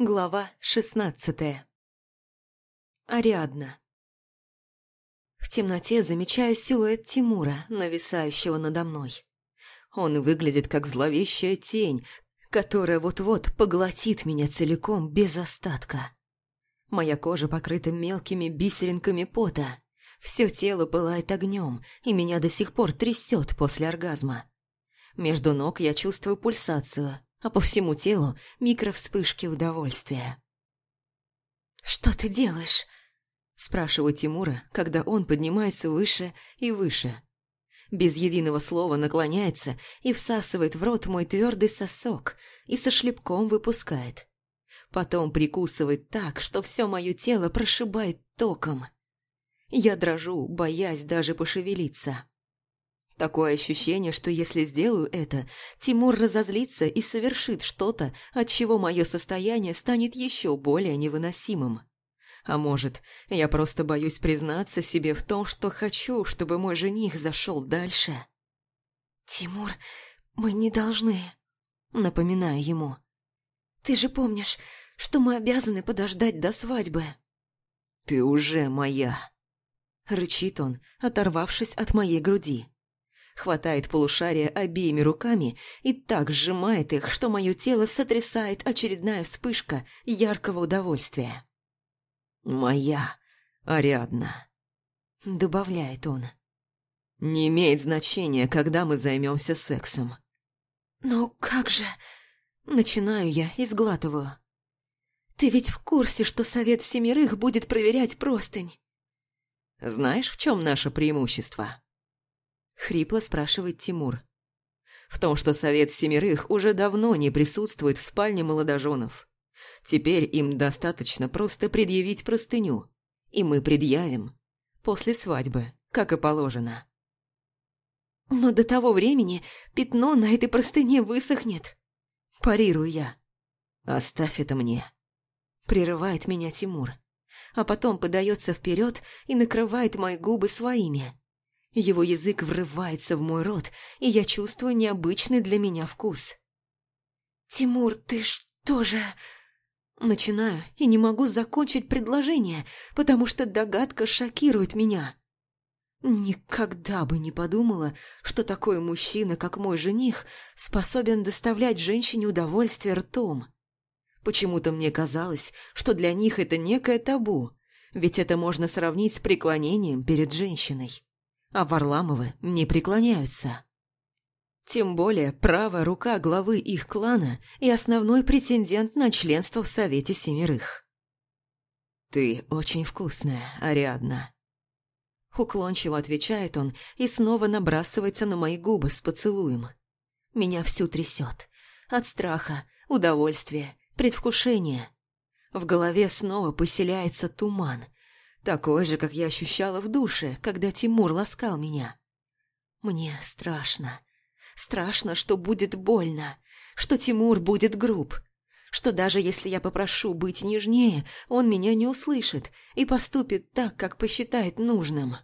Глава шестнадцатая. Ариадна. В темноте замечаю силуэт Тимура, нависающего надо мной. Он выглядит как зловещая тень, которая вот-вот поглотит меня целиком без остатка. Моя кожа покрыта мелкими бисеринками пота. Все тело пылает огнем, и меня до сих пор трясет после оргазма. Между ног я чувствую пульсацию – а по всему телу микровспышки удовольствия. «Что ты делаешь?» – спрашиваю Тимура, когда он поднимается выше и выше. Без единого слова наклоняется и всасывает в рот мой твердый сосок и со шлепком выпускает. Потом прикусывает так, что все мое тело прошибает током. Я дрожу, боясь даже пошевелиться. Такое ощущение, что если сделаю это, Тимур разозлится и совершит что-то, от чего мое состояние станет еще более невыносимым. А может, я просто боюсь признаться себе в том, что хочу, чтобы мой жених зашел дальше. «Тимур, мы не должны...» Напоминаю ему. «Ты же помнишь, что мы обязаны подождать до свадьбы?» «Ты уже моя!» Рычит он, оторвавшись от моей груди хватает полушария обеими руками и так сжимает их, что мое тело сотрясает очередная вспышка яркого удовольствия. «Моя Ариадна», — добавляет он. «Не имеет значения, когда мы займемся сексом». «Но как же...» Начинаю я и сглатываю. «Ты ведь в курсе, что Совет Семерых будет проверять простынь?» «Знаешь, в чем наше преимущество?» Хрипло спрашивает Тимур. В том, что совет семерых уже давно не присутствует в спальне молодоженов. Теперь им достаточно просто предъявить простыню. И мы предъявим. После свадьбы, как и положено. Но до того времени пятно на этой простыне высохнет. Парирую я. Оставь это мне. Прерывает меня Тимур. А потом подается вперед и накрывает мои губы своими. Его язык врывается в мой рот, и я чувствую необычный для меня вкус. «Тимур, ты что же...» Начинаю и не могу закончить предложение, потому что догадка шокирует меня. Никогда бы не подумала, что такой мужчина, как мой жених, способен доставлять женщине удовольствие ртом. Почему-то мне казалось, что для них это некое табу, ведь это можно сравнить с преклонением перед женщиной а Варламовы не преклоняются. Тем более правая рука главы их клана и основной претендент на членство в Совете Семерых. «Ты очень вкусная, Ариадна», Уклончиво отвечает он и снова набрасывается на мои губы с поцелуем. Меня всю трясет. От страха, удовольствия, предвкушения. В голове снова поселяется туман, такой же, как я ощущала в душе, когда Тимур ласкал меня. Мне страшно. Страшно, что будет больно, что Тимур будет груб, что даже если я попрошу быть нежнее, он меня не услышит и поступит так, как посчитает нужным.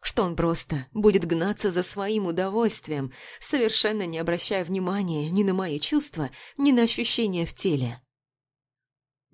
Что он просто будет гнаться за своим удовольствием, совершенно не обращая внимания ни на мои чувства, ни на ощущения в теле.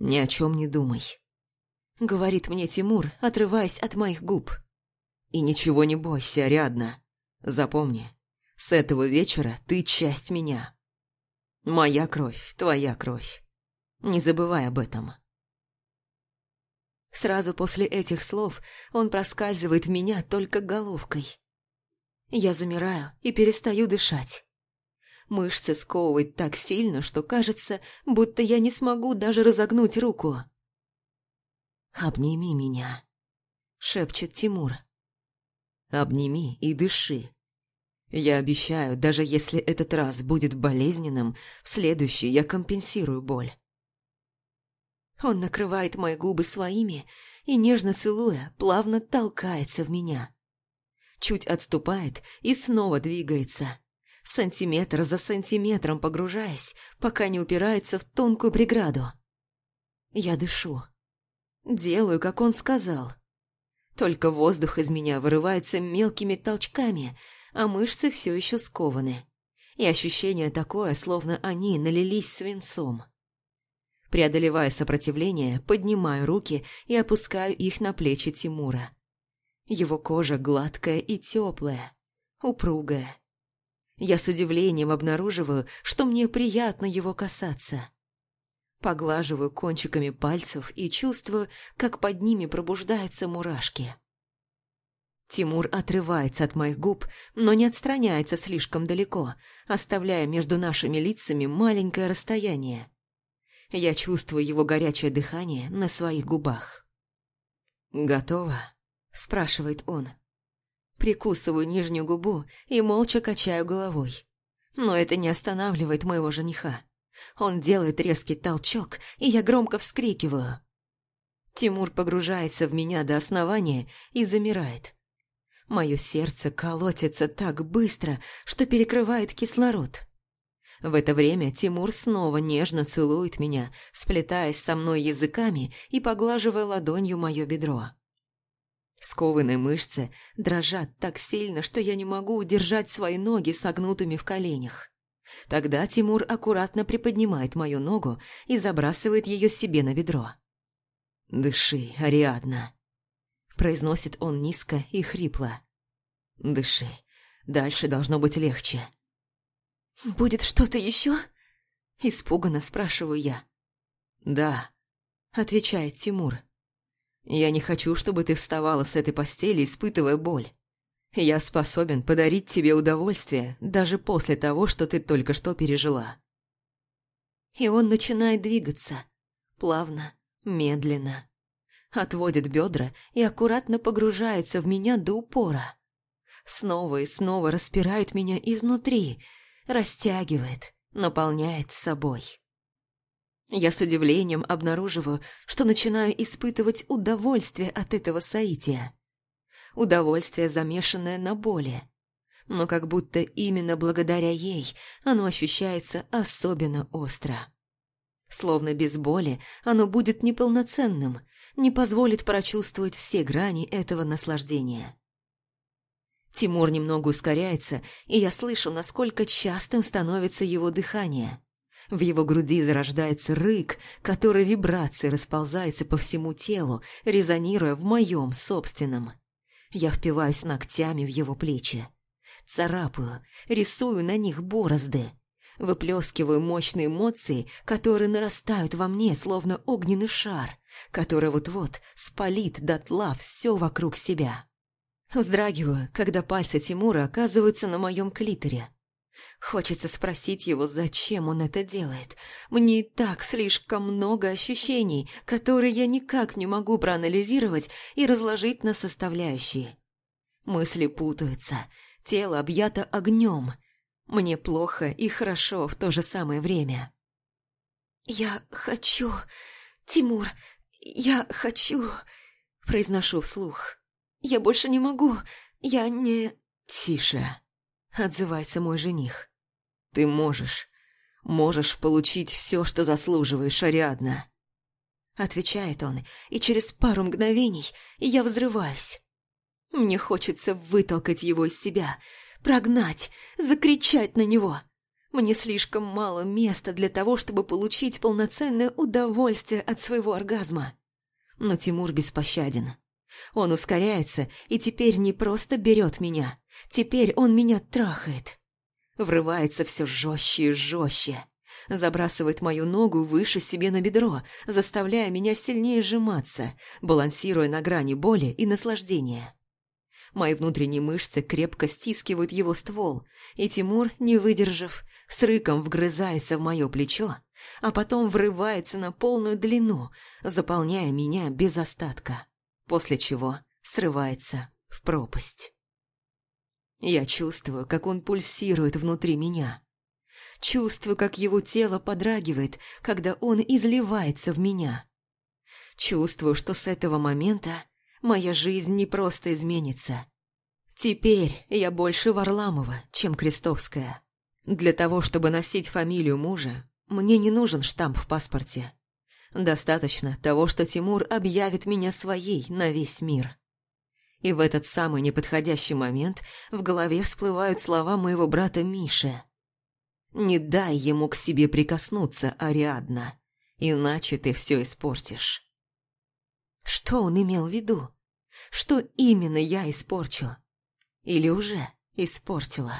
«Ни о чем не думай», — говорит мне Тимур, отрываясь от моих губ. «И ничего не бойся, Ариадна. Запомни, с этого вечера ты часть меня. Моя кровь, твоя кровь. Не забывай об этом». Сразу после этих слов он проскальзывает в меня только головкой. Я замираю и перестаю дышать. Мышцы сковывают так сильно, что кажется, будто я не смогу даже разогнуть руку. «Обними меня», — шепчет Тимур. «Обними и дыши. Я обещаю, даже если этот раз будет болезненным, в следующий я компенсирую боль». Он накрывает мои губы своими и, нежно целуя, плавно толкается в меня. Чуть отступает и снова двигается, сантиметр за сантиметром погружаясь, пока не упирается в тонкую преграду. Я дышу. Делаю, как он сказал. Только воздух из меня вырывается мелкими толчками, а мышцы все еще скованы. И ощущение такое, словно они налились свинцом. Преодолевая сопротивление, поднимаю руки и опускаю их на плечи Тимура. Его кожа гладкая и теплая, упругая. Я с удивлением обнаруживаю, что мне приятно его касаться. Поглаживаю кончиками пальцев и чувствую, как под ними пробуждаются мурашки. Тимур отрывается от моих губ, но не отстраняется слишком далеко, оставляя между нашими лицами маленькое расстояние. Я чувствую его горячее дыхание на своих губах. «Готово?» – спрашивает он. Прикусываю нижнюю губу и молча качаю головой. Но это не останавливает моего жениха. Он делает резкий толчок, и я громко вскрикиваю. Тимур погружается в меня до основания и замирает. Мое сердце колотится так быстро, что перекрывает кислород. В это время Тимур снова нежно целует меня, сплетаясь со мной языками и поглаживая ладонью мое бедро. Скованные мышцы дрожат так сильно, что я не могу удержать свои ноги согнутыми в коленях. Тогда Тимур аккуратно приподнимает мою ногу и забрасывает ее себе на бедро. «Дыши, Ариадна», – произносит он низко и хрипло. «Дыши, дальше должно быть легче». «Будет что-то еще?» – испуганно спрашиваю я. «Да», – отвечает Тимур. «Я не хочу, чтобы ты вставала с этой постели, испытывая боль. Я способен подарить тебе удовольствие даже после того, что ты только что пережила». И он начинает двигаться. Плавно, медленно. Отводит бедра и аккуратно погружается в меня до упора. Снова и снова распирает меня изнутри, растягивает, наполняет собой. Я с удивлением обнаруживаю, что начинаю испытывать удовольствие от этого соития удовольствие, замешанное на боли. Но как будто именно благодаря ей оно ощущается особенно остро. Словно без боли оно будет неполноценным, не позволит прочувствовать все грани этого наслаждения. Тимур немного ускоряется, и я слышу, насколько частым становится его дыхание. В его груди зарождается рык, который вибрацией расползается по всему телу, резонируя в моем собственном. Я впиваюсь ногтями в его плечи. Царапаю, рисую на них борозды. Выплескиваю мощные эмоции, которые нарастают во мне, словно огненный шар, который вот-вот спалит дотла все вокруг себя. Вздрагиваю, когда пальцы Тимура оказываются на моем клиторе. Хочется спросить его, зачем он это делает. Мне и так слишком много ощущений, которые я никак не могу проанализировать и разложить на составляющие. Мысли путаются, тело объято огнем. Мне плохо и хорошо в то же самое время. «Я хочу... Тимур, я хочу...» Произношу вслух. «Я больше не могу. Я не...» «Тише», отзывается мой жених. «Ты можешь, можешь получить все, что заслуживаешь, Ариадна». Отвечает он, и через пару мгновений я взрываюсь. Мне хочется вытолкать его из себя, прогнать, закричать на него. Мне слишком мало места для того, чтобы получить полноценное удовольствие от своего оргазма. Но Тимур беспощаден. Он ускоряется и теперь не просто берет меня, теперь он меня трахает. Врывается все жестче и жестче. Забрасывает мою ногу выше себе на бедро, заставляя меня сильнее сжиматься, балансируя на грани боли и наслаждения. Мои внутренние мышцы крепко стискивают его ствол, и Тимур, не выдержав, с рыком вгрызается в мое плечо, а потом врывается на полную длину, заполняя меня без остатка после чего срывается в пропасть. Я чувствую, как он пульсирует внутри меня. Чувствую, как его тело подрагивает, когда он изливается в меня. Чувствую, что с этого момента моя жизнь не просто изменится. Теперь я больше Варламова, чем Крестовская. Для того, чтобы носить фамилию мужа, мне не нужен штамп в паспорте. Достаточно того, что Тимур объявит меня своей на весь мир. И в этот самый неподходящий момент в голове всплывают слова моего брата Миши. «Не дай ему к себе прикоснуться, Ариадна. Иначе ты все испортишь. Что он имел в виду? Что именно я испорчу? Или уже испортила?